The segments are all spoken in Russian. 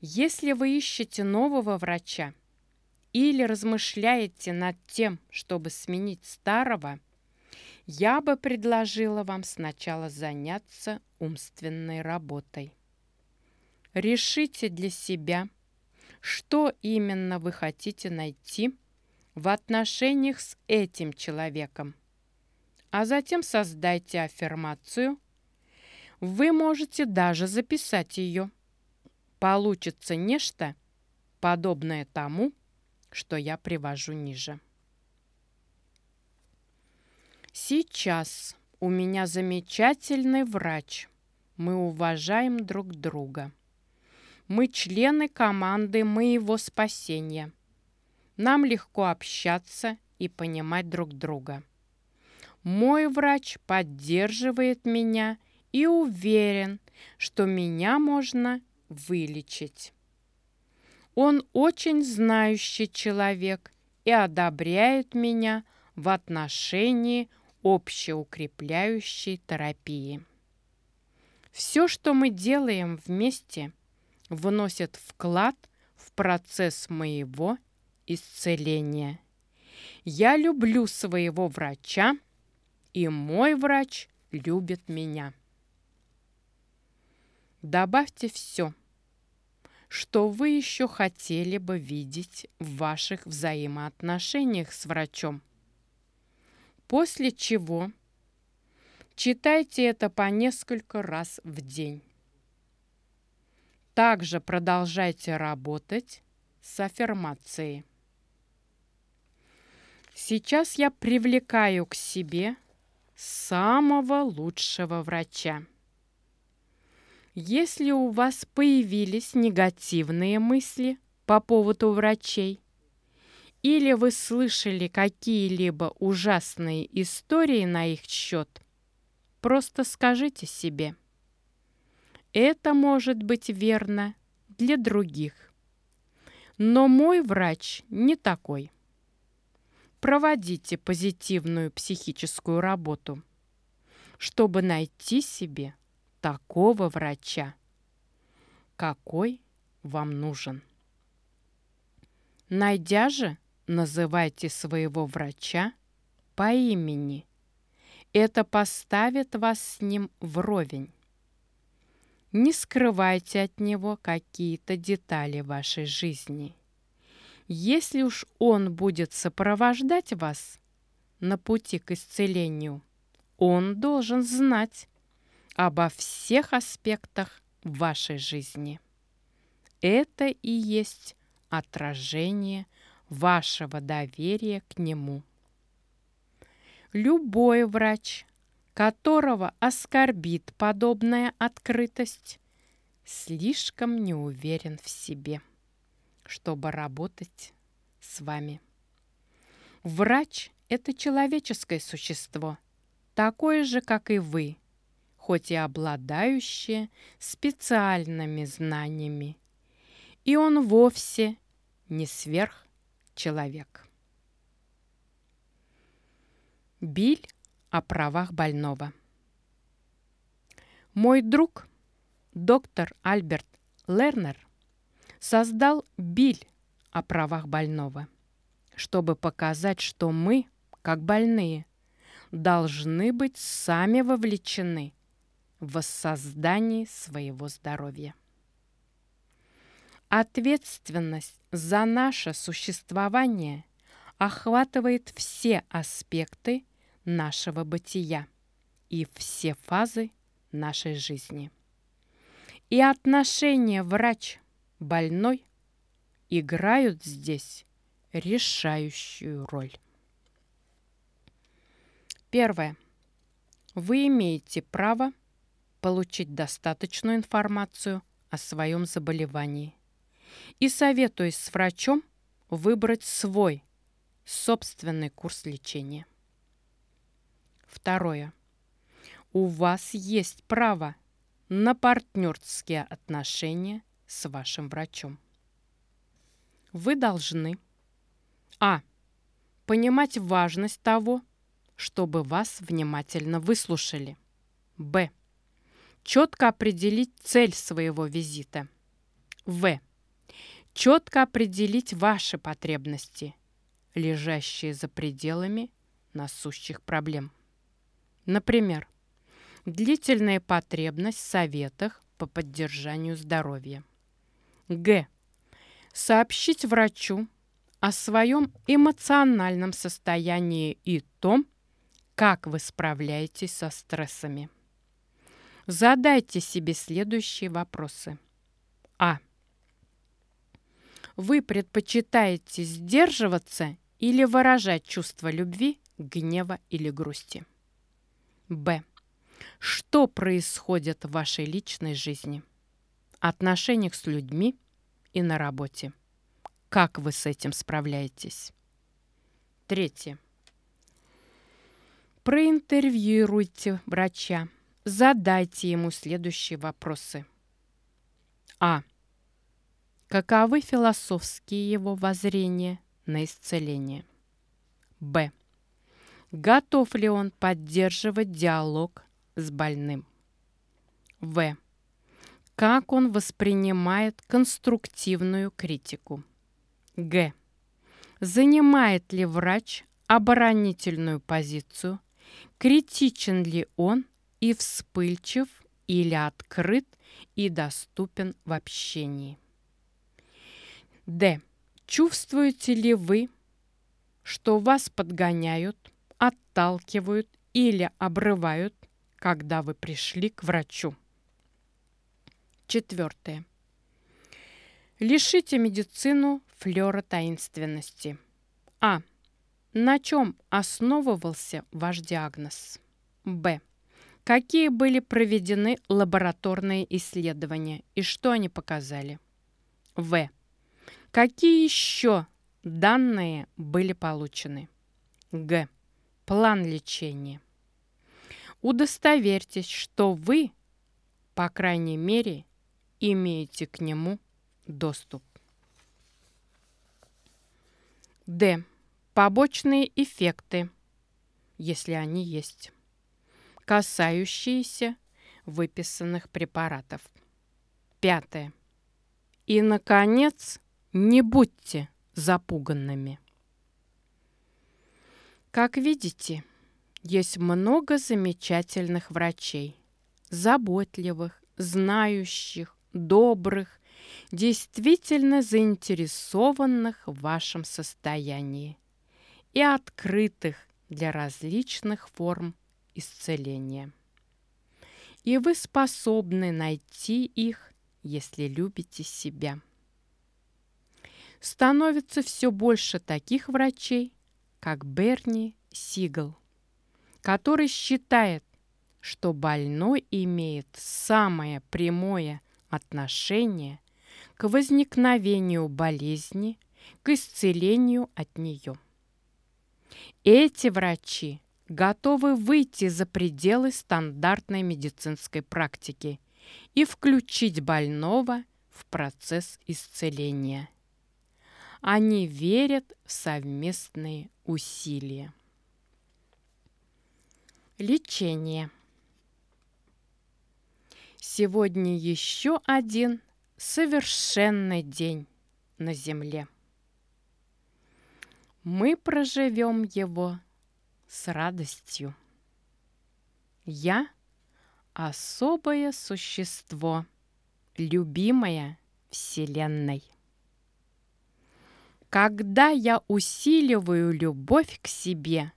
Если вы ищете нового врача или размышляете над тем, чтобы сменить старого, я бы предложила вам сначала заняться умственной работой. Решите для себя, что именно вы хотите найти в отношениях с этим человеком, а затем создайте аффирмацию. Вы можете даже записать ее. Получится нечто, подобное тому, что я привожу ниже. Сейчас у меня замечательный врач. Мы уважаем друг друга. Мы члены команды моего спасения. Нам легко общаться и понимать друг друга. Мой врач поддерживает меня и уверен, что меня можно вылечить. Он очень знающий человек и одобряет меня в отношении общеукрепляющей терапии. Все, что мы делаем вместе – вносят вклад в процесс моего исцеления. Я люблю своего врача, и мой врач любит меня. Добавьте все, что вы еще хотели бы видеть в ваших взаимоотношениях с врачом. После чего читайте это по несколько раз в день. Также продолжайте работать с аффирмацией. Сейчас я привлекаю к себе самого лучшего врача. Если у вас появились негативные мысли по поводу врачей, или вы слышали какие-либо ужасные истории на их счет, просто скажите себе – это может быть верно для других. Но мой врач не такой. Проводите позитивную психическую работу, чтобы найти себе такого врача, какой вам нужен. Найдя же, называйте своего врача по имени. Это поставит вас с ним вровень. Не скрывайте от него какие-то детали вашей жизни. Если уж он будет сопровождать вас на пути к исцелению, он должен знать обо всех аспектах вашей жизни. Это и есть отражение вашего доверия к нему. Любой врач которого оскорбит подобная открытость, слишком не уверен в себе, чтобы работать с вами. Врач – это человеческое существо, такое же, как и вы, хоть и обладающее специальными знаниями. И он вовсе не сверхчеловек. Биль о правах больного. Мой друг, доктор Альберт Лернер, создал биль о правах больного, чтобы показать, что мы, как больные, должны быть сами вовлечены в воссоздание своего здоровья. Ответственность за наше существование охватывает все аспекты нашего бытия и все фазы нашей жизни. И отношения врач-больной играют здесь решающую роль. Первое. Вы имеете право получить достаточную информацию о своем заболевании и, советуясь с врачом, выбрать свой собственный курс лечения. Второе. У вас есть право на партнерские отношения с вашим врачом. Вы должны А. Понимать важность того, чтобы вас внимательно выслушали. Б. Четко определить цель своего визита. В. четко определить ваши потребности, лежащие за пределами насущих проблем. Например, длительная потребность в советах по поддержанию здоровья. Г. Сообщить врачу о своем эмоциональном состоянии и том, как вы справляетесь со стрессами. Задайте себе следующие вопросы. А. Вы предпочитаете сдерживаться или выражать чувство любви, гнева или грусти? Б. Что происходит в вашей личной жизни? Отношениях с людьми и на работе. Как вы с этим справляетесь? Третье. Проинтервьюируйте врача. Задайте ему следующие вопросы. А. Каковы философские его воззрения на исцеление? Б. Готов ли он поддерживать диалог с больным? В. Как он воспринимает конструктивную критику? Г. Занимает ли врач оборонительную позицию? Критичен ли он и вспыльчив или открыт и доступен в общении? Д. Чувствуете ли вы, что вас подгоняют, отталкивают или обрывают, когда вы пришли к врачу? Четвертое. Лишите медицину флера таинственности. А. На чем основывался ваш диагноз? Б. Какие были проведены лабораторные исследования и что они показали? В. Какие еще данные были получены? Г. План лечения. Удостоверьтесь, что вы, по крайней мере, имеете к нему доступ. Д. Побочные эффекты, если они есть, касающиеся выписанных препаратов. Пятое. И, наконец, не будьте запуганными. Как видите, есть много замечательных врачей, заботливых, знающих, добрых, действительно заинтересованных в вашем состоянии и открытых для различных форм исцеления. И вы способны найти их, если любите себя. Становится все больше таких врачей, как Берни Сигл, который считает, что больной имеет самое прямое отношение к возникновению болезни, к исцелению от нее. Эти врачи готовы выйти за пределы стандартной медицинской практики и включить больного в процесс исцеления. Они верят в совместные усилия. Лечение. Сегодня еще один совершенный день на Земле. Мы проживем его с радостью. Я – особое существо, любимое Вселенной. Когда я усиливаю любовь к себе,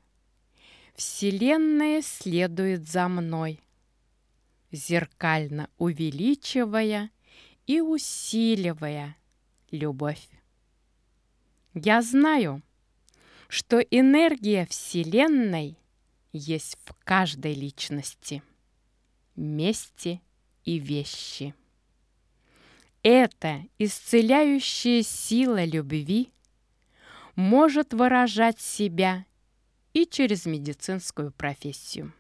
Вселенная следует за мной – зеркально увеличивая и усиливая любовь. Я знаю, что энергия Вселенной есть в каждой личности, месте и вещи. Эта исцеляющая сила любви может выражать себя и через медицинскую профессию.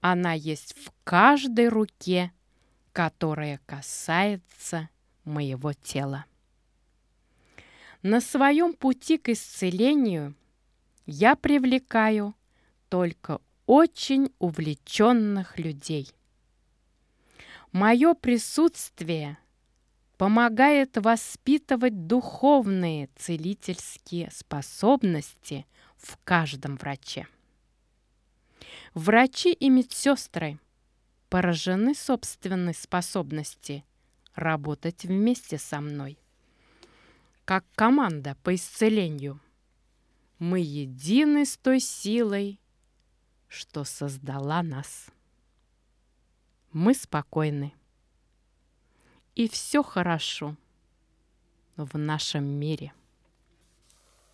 Она есть в каждой руке, которая касается моего тела. На своем пути к исцелению я привлекаю только очень увлеченных людей. Мое присутствие помогает воспитывать духовные целительские способности в каждом враче. Врачи и медсестры поражены собственной способности работать вместе со мной. Как команда по исцелению. Мы едины с той силой, что создала нас. Мы спокойны. И все хорошо в нашем мире.